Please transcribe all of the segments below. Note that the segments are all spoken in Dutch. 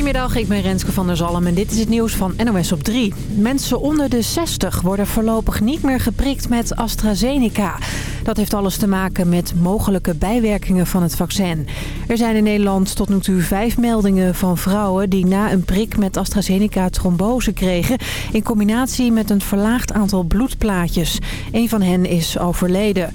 Goedemiddag, ik ben Renske van der Zalm en dit is het nieuws van NOS op 3. Mensen onder de 60 worden voorlopig niet meer geprikt met AstraZeneca. Dat heeft alles te maken met mogelijke bijwerkingen van het vaccin. Er zijn in Nederland tot nu toe vijf meldingen van vrouwen... die na een prik met AstraZeneca trombose kregen... in combinatie met een verlaagd aantal bloedplaatjes. Een van hen is overleden.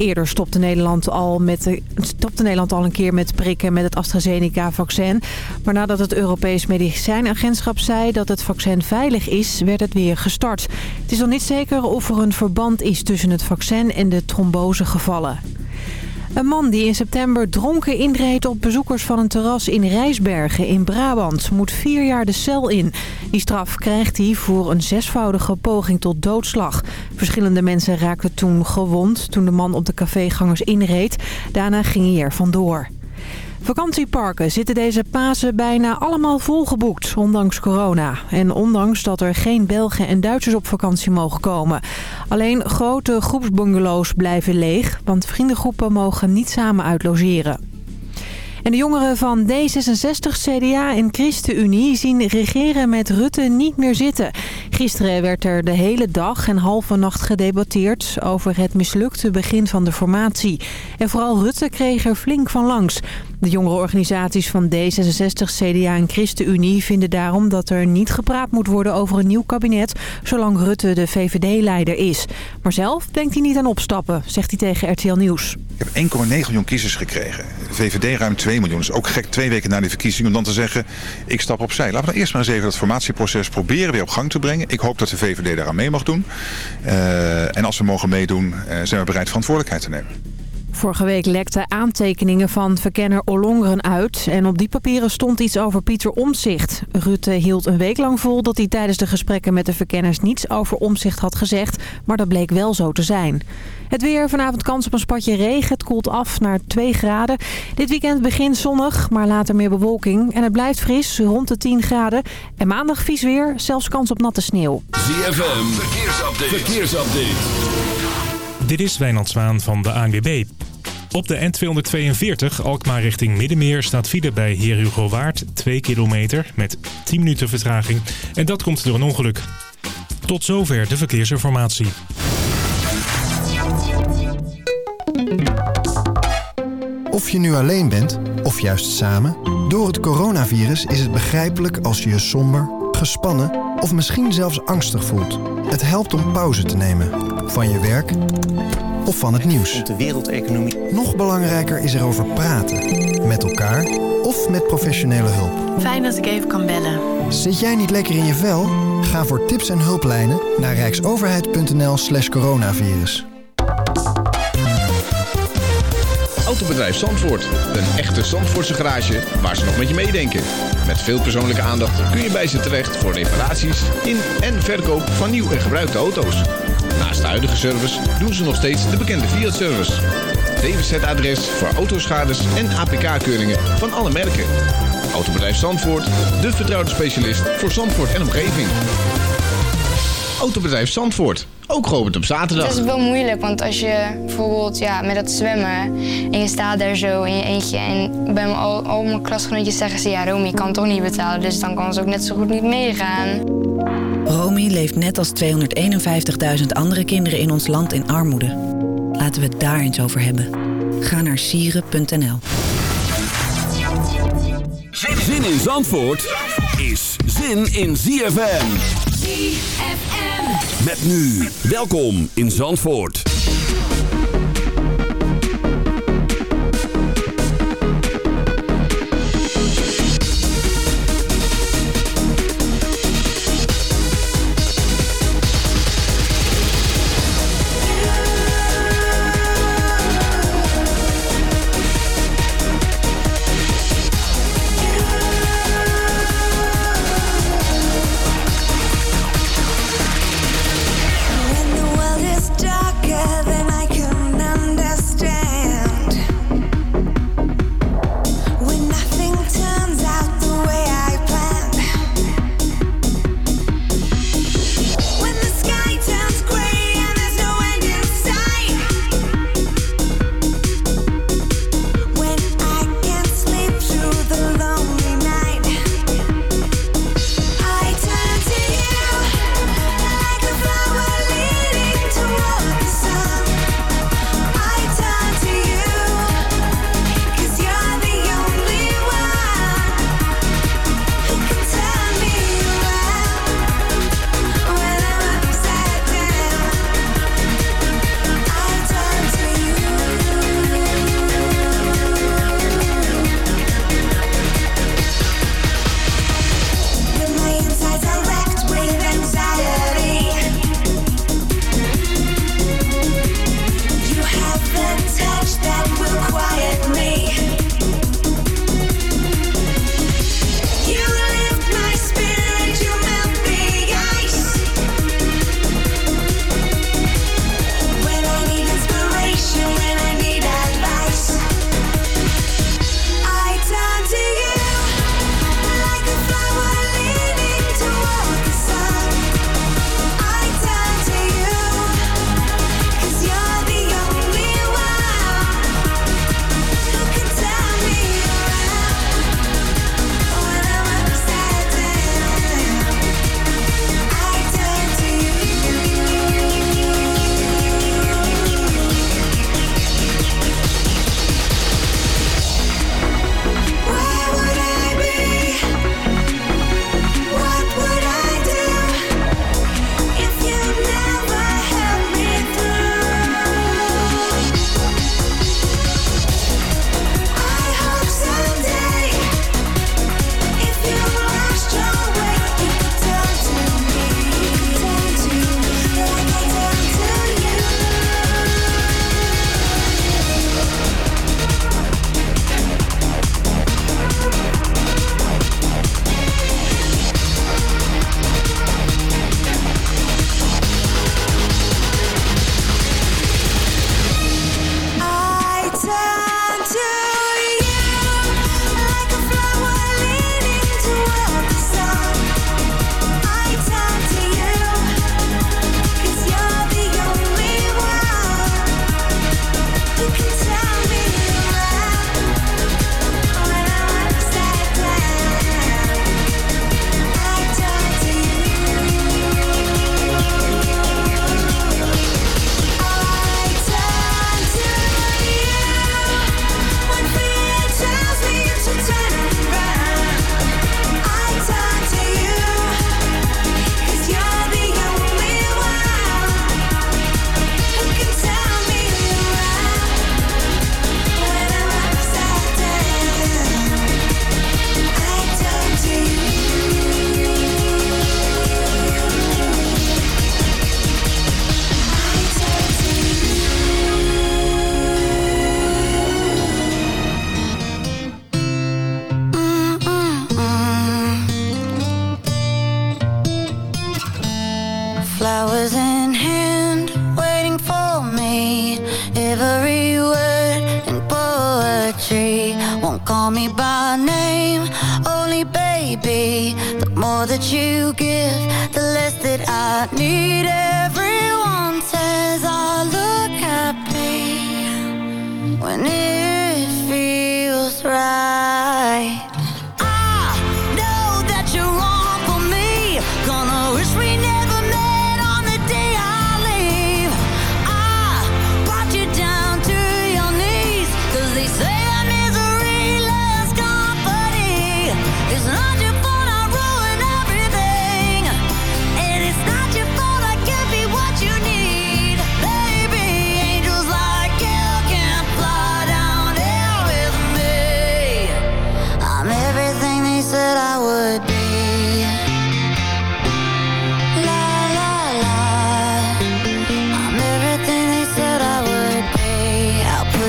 Eerder stopte Nederland, al met stopte Nederland al een keer met prikken met het AstraZeneca-vaccin. Maar nadat het Europees Medicijnagentschap zei dat het vaccin veilig is, werd het weer gestart. Het is nog niet zeker of er een verband is tussen het vaccin en de trombosegevallen. Een man die in september dronken inreed op bezoekers van een terras in Rijsbergen in Brabant moet vier jaar de cel in. Die straf krijgt hij voor een zesvoudige poging tot doodslag. Verschillende mensen raakten toen gewond toen de man op de cafégangers inreed. Daarna ging hij er vandoor. Vakantieparken zitten deze Pasen bijna allemaal volgeboekt, ondanks corona. En ondanks dat er geen Belgen en Duitsers op vakantie mogen komen. Alleen grote groepsbungalows blijven leeg, want vriendengroepen mogen niet samen uitlogeren. En de jongeren van D66, CDA en ChristenUnie zien regeren met Rutte niet meer zitten. Gisteren werd er de hele dag en halve nacht gedebatteerd over het mislukte begin van de formatie. En vooral Rutte kreeg er flink van langs. De jongere organisaties van D66, CDA en ChristenUnie vinden daarom dat er niet gepraat moet worden over een nieuw kabinet zolang Rutte de VVD-leider is. Maar zelf denkt hij niet aan opstappen, zegt hij tegen RTL Nieuws. Ik heb 1,9 miljoen kiezers gekregen. VVD ruim 2 miljoen. Dus ook gek twee weken na die verkiezing om dan te zeggen... ik stap opzij. Laten we eerst maar eens even dat formatieproces proberen weer op gang te brengen. Ik hoop dat de VVD daaraan mee mag doen. Uh, en als we mogen meedoen, uh, zijn we bereid verantwoordelijkheid te nemen. Vorige week lekten aantekeningen van verkenner Ollongren uit. En op die papieren stond iets over Pieter Omzicht. Rutte hield een week lang vol dat hij tijdens de gesprekken met de verkenners niets over Omzicht had gezegd. Maar dat bleek wel zo te zijn. Het weer, vanavond kans op een spatje regen. Het koelt af naar 2 graden. Dit weekend begint zonnig, maar later meer bewolking. En het blijft fris, rond de 10 graden. En maandag vies weer, zelfs kans op natte sneeuw. ZFM, verkeersupdate. verkeersupdate. Dit is Wijnand Zwaan van de ANWB. Op de N242 Alkmaar richting Middenmeer staat file bij Heer Hugo Waard 2 kilometer met 10 minuten vertraging. En dat komt door een ongeluk. Tot zover de verkeersinformatie. Of je nu alleen bent, of juist samen... door het coronavirus is het begrijpelijk als je je somber, gespannen... of misschien zelfs angstig voelt. Het helpt om pauze te nemen. Van je werk of van het nieuws. De wereldeconomie. Nog belangrijker is erover praten. Met elkaar of met professionele hulp. Fijn dat ik even kan bellen. Zit jij niet lekker in je vel? Ga voor tips en hulplijnen naar rijksoverheid.nl slash coronavirus. Autobedrijf Zandvoort. Een echte Zandvoortse garage waar ze nog met je meedenken. Met veel persoonlijke aandacht kun je bij ze terecht voor reparaties in en verkoop van nieuw en gebruikte auto's. Naast de huidige service doen ze nog steeds de bekende Fiat-service. DWZ-adres voor autoschades en APK-keuringen van alle merken. Autobedrijf Zandvoort, de vertrouwde specialist voor Zandvoort en omgeving. Autobedrijf Zandvoort, ook geopend op zaterdag. Het is wel moeilijk, want als je bijvoorbeeld ja, met dat zwemmen... en je staat daar zo in je eentje... en bij al, al mijn klasgenootjes zeggen ze... ja, Romy, kan toch niet betalen, dus dan kan ze ook net zo goed niet meegaan. Romy leeft net als 251.000 andere kinderen in ons land in armoede. Laten we het daar eens over hebben. Ga naar sieren.nl Zin in Zandvoort is zin in ZFM. ZFM. Met nu, welkom in Zandvoort.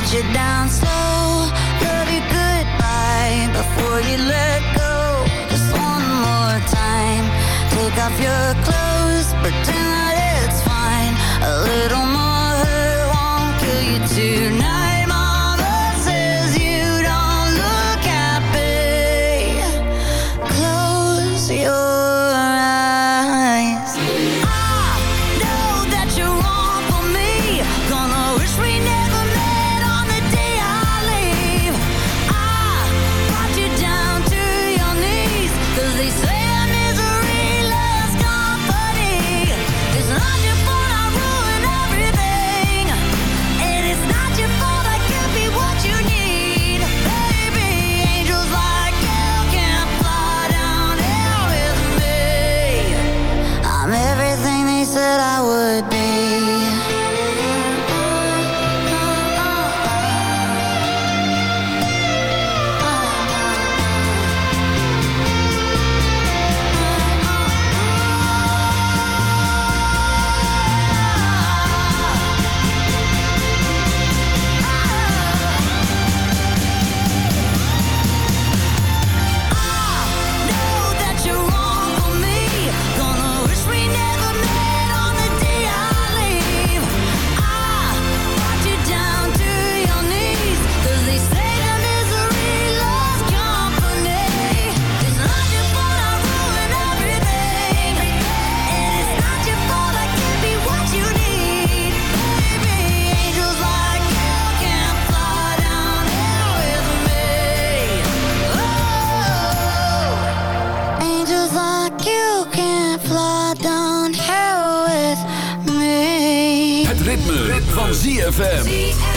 put you down slow, love you goodbye before you let go. Just one more time. Take off your clothes. Pretend it's fine. A little more hurt won't kill you tonight. Dream.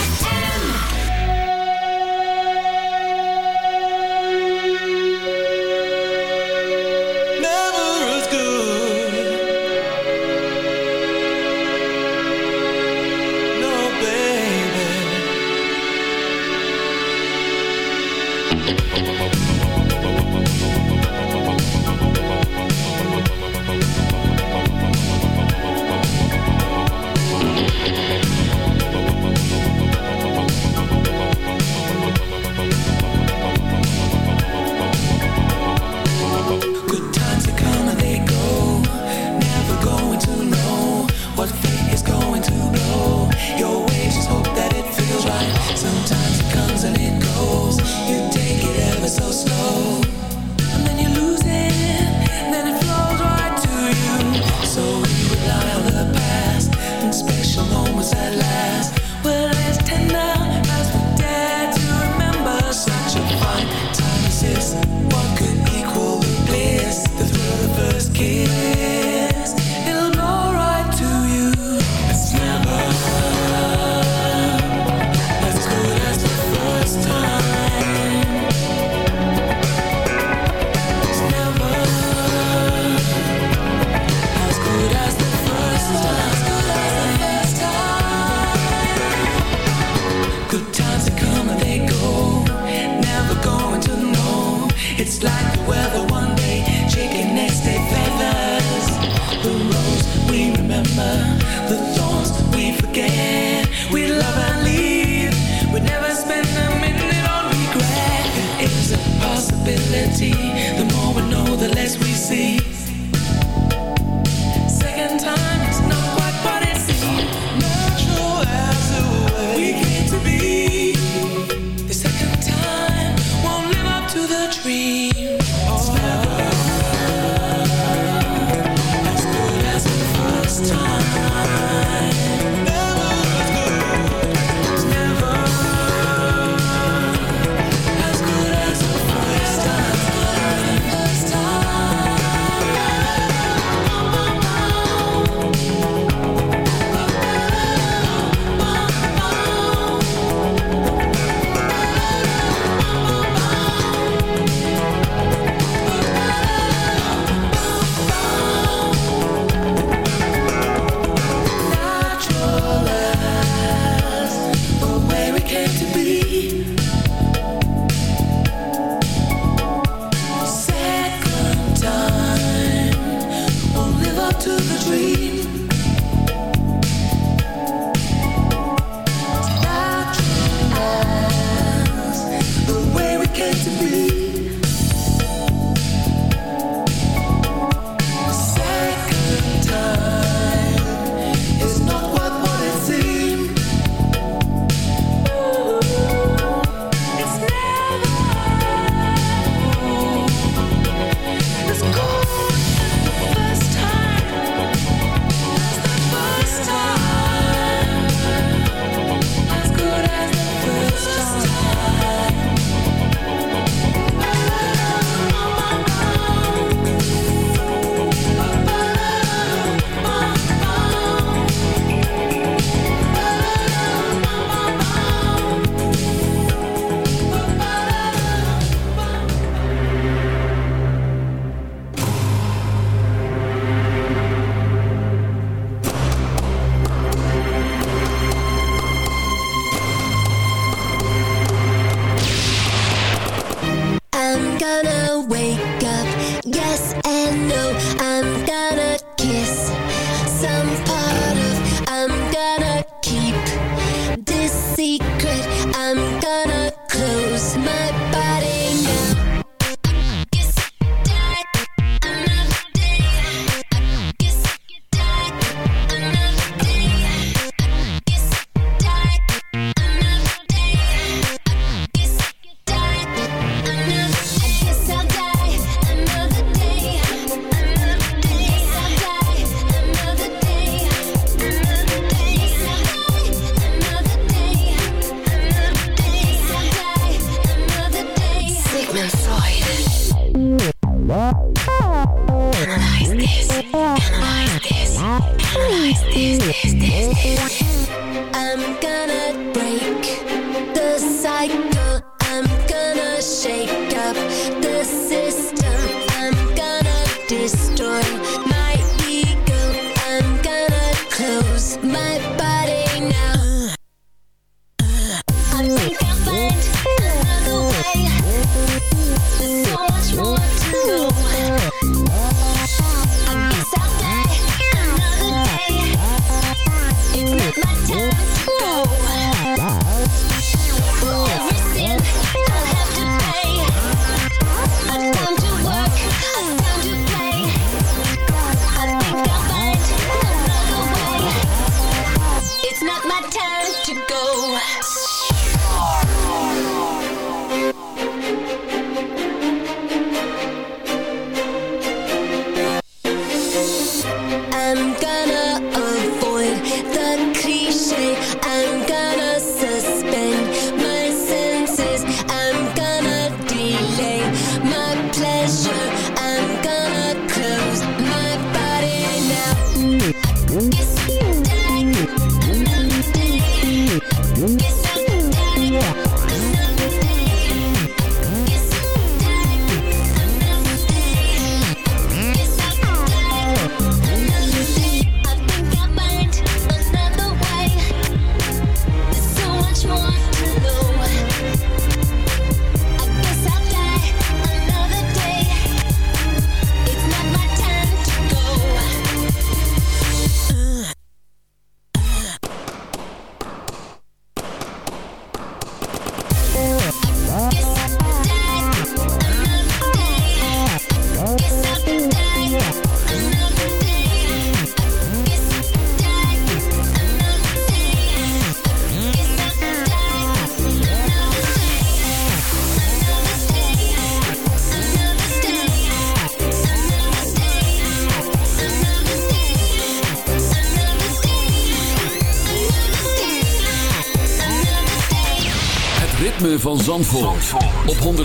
see.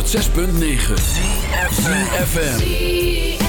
106.9 FM.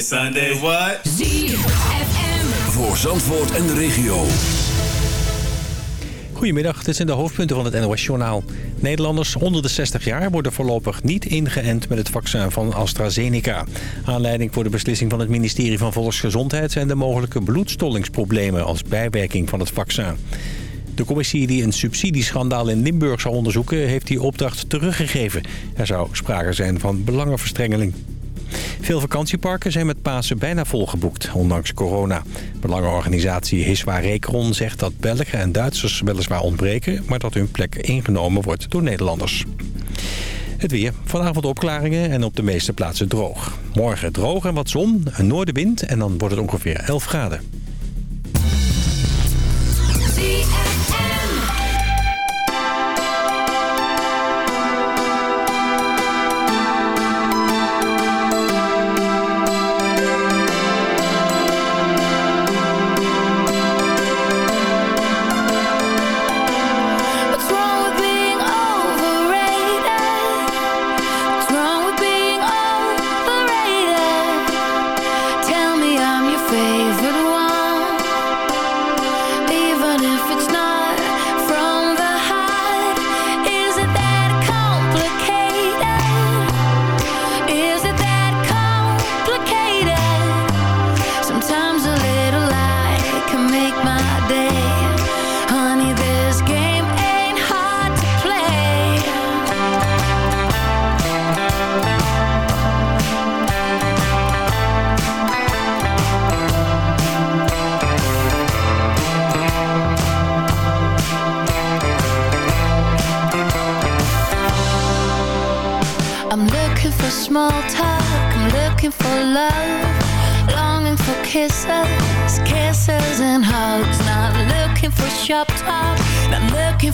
Sunday, what? ZFM. Voor Zandvoort en de regio. Goedemiddag, dit zijn de hoofdpunten van het NOS-journaal. Nederlanders onder de 60 jaar worden voorlopig niet ingeënt met het vaccin van AstraZeneca. Aanleiding voor de beslissing van het ministerie van Volksgezondheid... zijn de mogelijke bloedstollingsproblemen als bijwerking van het vaccin. De commissie die een subsidieschandaal in Limburg zou onderzoeken... heeft die opdracht teruggegeven. Er zou sprake zijn van belangenverstrengeling. Veel vakantieparken zijn met Pasen bijna volgeboekt, ondanks corona. Belangenorganisatie Hiswa Rekron zegt dat Belgen en Duitsers weliswaar ontbreken... maar dat hun plek ingenomen wordt door Nederlanders. Het weer. Vanavond opklaringen en op de meeste plaatsen droog. Morgen droog en wat zon, een noordenwind en dan wordt het ongeveer 11 graden.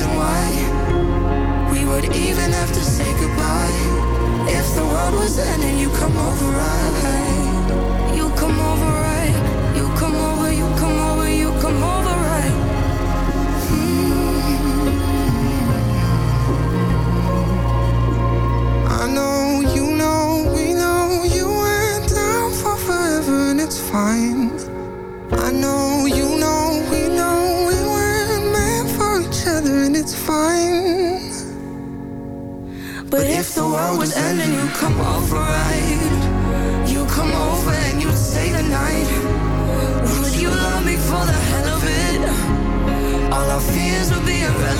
reason why we would even have to say goodbye. If the world was ending, you come over, right? You come over, right? The world was ending, you come over, right? You come over and you stay the night. Would you love me for the hell of it? All our fears would be irrelevant.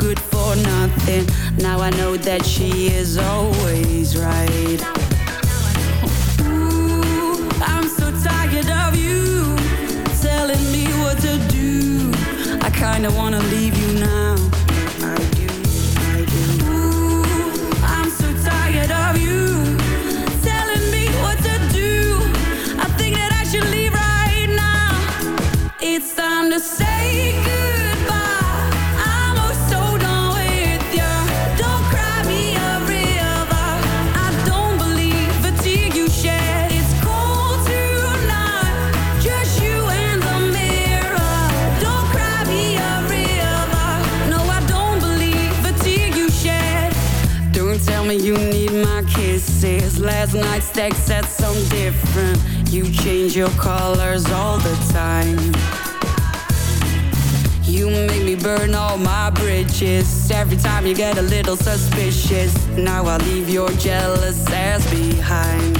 Good Now I leave your jealous ass behind.